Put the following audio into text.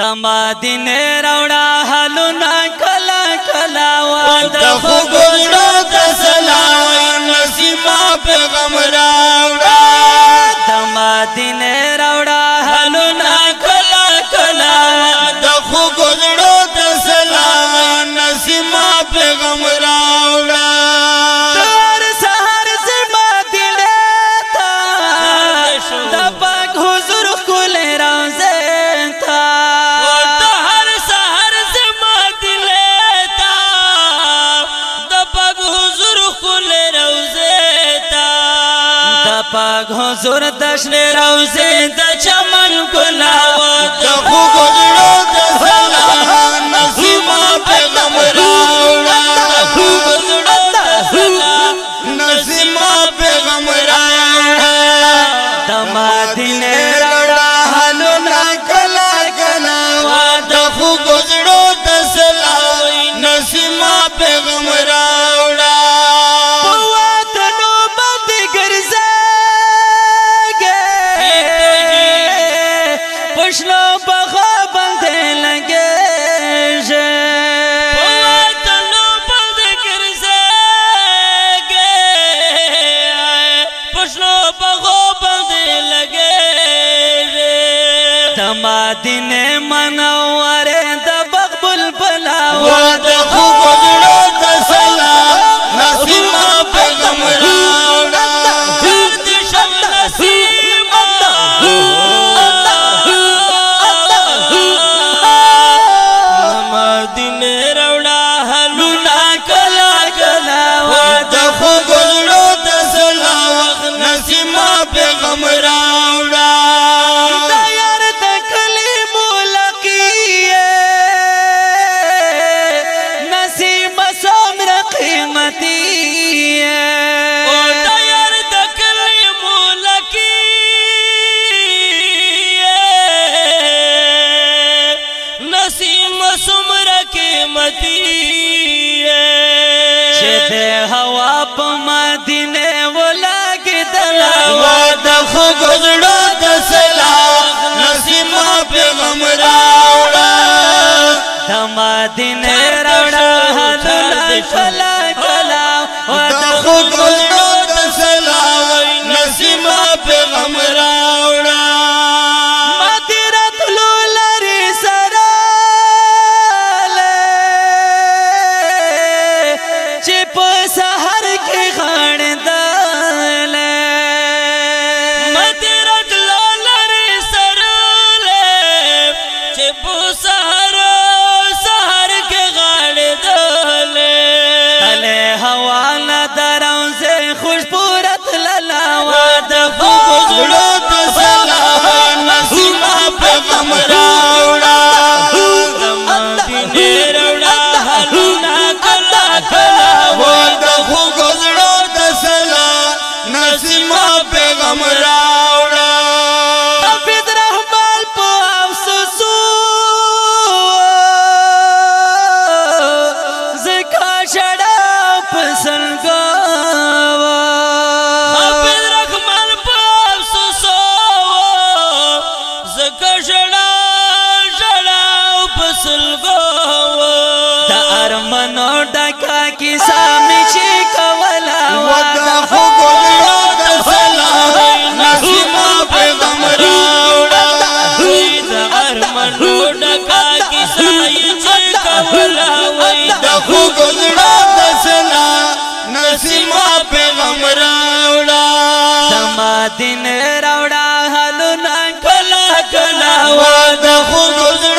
د مدینه راوړه حلونه کلا کلا وا د خوګړو ته سلام نسیم پیغمبر راوړه د مدینه راوړه حلونه کلا کلا وا د خوګړو ته سلام نسیم پیغمبر حضور دشن روزه د ¡Dinero! علم سمر قیمتی ہے چھتے ہوا پا مدینے ولا کی دلا وادا خوگزڑو دسلا نصیبا پا غمرا اوڑا دا مدینے روڑا حلولا فلا کلا وادا خوگزڑو دسلا چې په سحر کې غړندل مته راتلو لري سرول چې په سحر سحر کې غړندل اله هوا نه دروځه خوشبو راتللا وا د فوګړو پیغام راوړا حافظ رحمان په افسوسو زکا شړا پسنګاوا حافظ رحمان په افسوسو زکا شړا شړا پسنګاوا د ارمنو ډکا کیسه پزړه دسنا نسیم پیغام راوړه تما دین راوړه هلو نا کلا کلا وا د خو